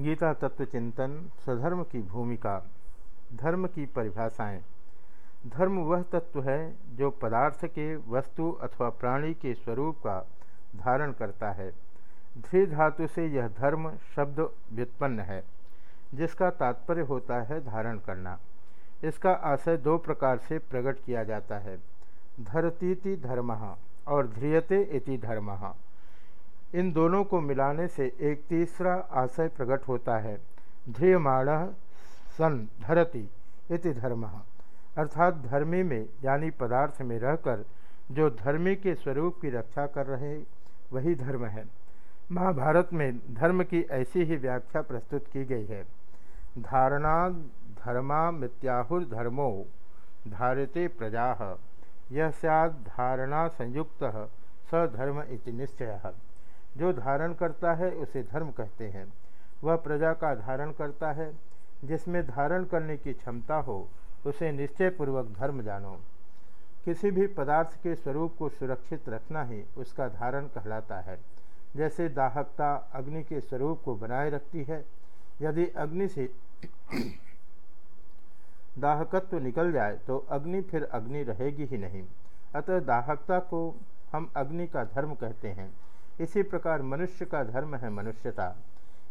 गीता तत्व चिंतन स्वधर्म की भूमिका, धर्म की परिभाषाएँ। धर्म वह तत्व है जो पदार्थ के वस्तु अथवा प्राणी के स्वरूप का धारण करता है। ध्री धातु से यह धर्म शब्द व्युत्पन्न है, जिसका तात्पर्य होता है धारण करना। इसका आशय दो प्रकार से प्रकट किया जाता है, धरतीति धर्म और ध्रियते इति धर्म। इन दोनों को मिलाने से एक तीसरा आशय प्रकट होता है। ध्रियमाण सन धरती इति धर्म। अर्थात धर्मी में, यानी पदार्थ में रहकर, जो धर्मी के स्वरूप की रक्षा कर रहे, वही धर्म है। महाभारत में धर्म की ऐसी ही व्याख्या प्रस्तुत की गई है। धारणा धर्मा मित्याहुर्धर्मो धारते प्रजा। यह सैद धारणा संयुक्त सधर्म इति निश्चय। जो धारण करता है उसे धर्म कहते हैं। वह प्रजा का धारण करता है। जिसमें धारण करने की क्षमता हो, उसे निश्चयपूर्वक धर्म जानो। किसी भी पदार्थ के स्वरूप को सुरक्षित रखना ही उसका धारण कहलाता है। जैसे दाहकता अग्नि के स्वरूप को बनाए रखती है। यदि अग्नि से दाहकत्व निकल जाए तो अग्नि फिर अग्नि रहेगी ही नहीं। अतः दाहकता को हम अग्नि का धर्म कहते हैं। इसी प्रकार मनुष्य का धर्म है मनुष्यता।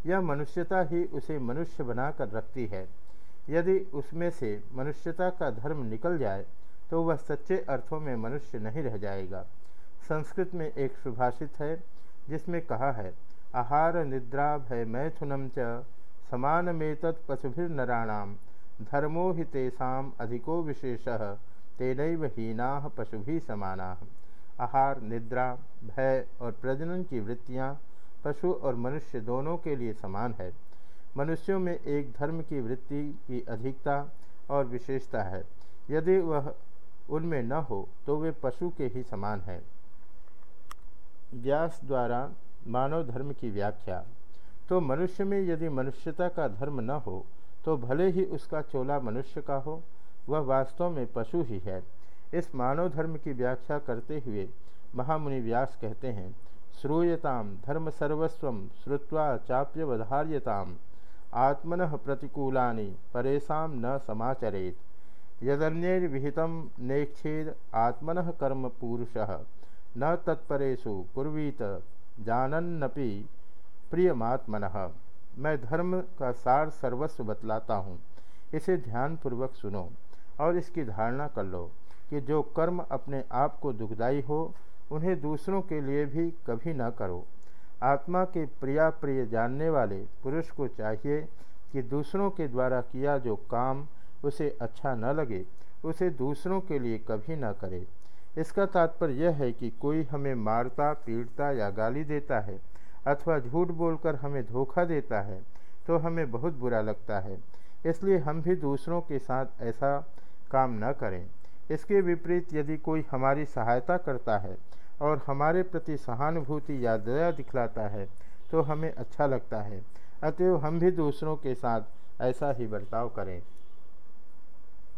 यह मनुष्यता ही उसे मनुष्य बनाकर रखती है। यदि उसमें से मनुष्यता का धर्म निकल जाए तो वह सच्चे अर्थों में मनुष्य नहीं रह जाएगा। संस्कृत में एक सुभाषित है, जिसमें कहा है, आहार निद्रा भय मैथुनम च, समान समानमेतत् पशुभिर्नराणाम, धर्मो ही तेषाम अधिको विशेष तेन हीना पशुभि समाना। आहार, निद्रा, भय और प्रजनन की वृत्तियाँ पशु और मनुष्य दोनों के लिए समान है। मनुष्यों में एक धर्म की वृत्ति की अधिकता और विशेषता है। यदि वह उनमें न हो तो वे पशु के ही समान है। व्यास द्वारा मानव धर्म की व्याख्या। तो मनुष्य में यदि मनुष्यता का धर्म न हो तो भले ही उसका चोला मनुष्य का हो, वह वास्तव में पशु ही है। इस मानव धर्म की व्याख्या करते हुए महामुनि व्यास कहते हैं श्रूयताम धर्म सर्वस्व श्रुवा चाप्यवधार्यताम आत्मन प्रतिकूला परेशा न समाचरेत। यदन्यर्विहित नेक्षेद आत्मन कर्म पुरुष, न तत्परेशु कुर्वीत जानन्नपि प्रियमात्मन। मैं धर्म का सार सर्वस्व बतलाता हूँ, इसे ध्यानपूर्वक सुनो और इसकी धारणा कर लो। कि जो कर्म अपने आप को दुखदाई हो, उन्हें दूसरों के लिए भी कभी ना करो। आत्मा के प्रिया प्रिय जानने वाले पुरुष को चाहिए कि दूसरों के द्वारा किया जो काम उसे अच्छा न लगे, उसे दूसरों के लिए कभी ना करे। इसका तात्पर्य यह है कि कोई हमें मारता, पीटता या गाली देता है अथवा झूठ बोलकर हमें धोखा देता है तो हमें बहुत बुरा लगता है। इसलिए हम भी दूसरों के साथ ऐसा काम न करें। इसके विपरीत यदि कोई हमारी सहायता करता है और हमारे प्रति सहानुभूति या दया दिखलाता है तो हमें अच्छा लगता है। अतएव हम भी दूसरों के साथ ऐसा ही बर्ताव करें।